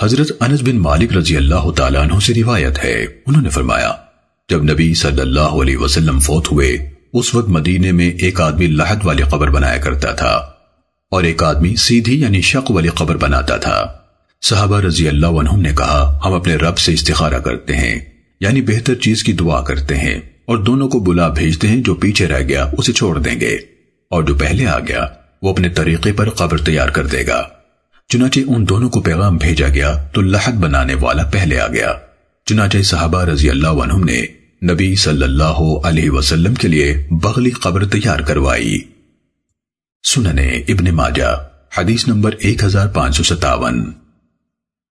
حضرت انس بن مالک رضی اللہ تعالیٰ عنہ سے روایت ہے۔ انہوں نے فرمایا، جب نبی صلی اللہ علیہ وسلم فوت ہوئے، اس وقت مدینے میں ایک آدمی لحد والی قبر بنایا کرتا تھا اور ایک آدمی سیدھی یعنی شق والی قبر بناتا تھا۔ صحابہ رضی اللہ عنہم نے کہا، ہم اپنے رب سے استخارہ کرتے ہیں یعنی بہتر چیز کی دعا کرتے ہیں اور دونوں کو بلا بھیجتے ہیں جو پیچھے رہ گیا، اسے چھوڑ دیں گے۔ اور جو پہلے آ گیا، وہ اپنے طریقے پر قبر تیار کر دے گا۔ چنانچہ ان دونوں کو پیغام بھیجا گیا تو لحد بنانے والا پہلے آ گیا۔ چنانچہ صحابہ رضی اللہ عنہم نے نبی صلی اللہ علیہ وسلم کے لیے بغلی قبر تیار کروائی۔ سننے ابن ماجہ، حدیث نمبر 1557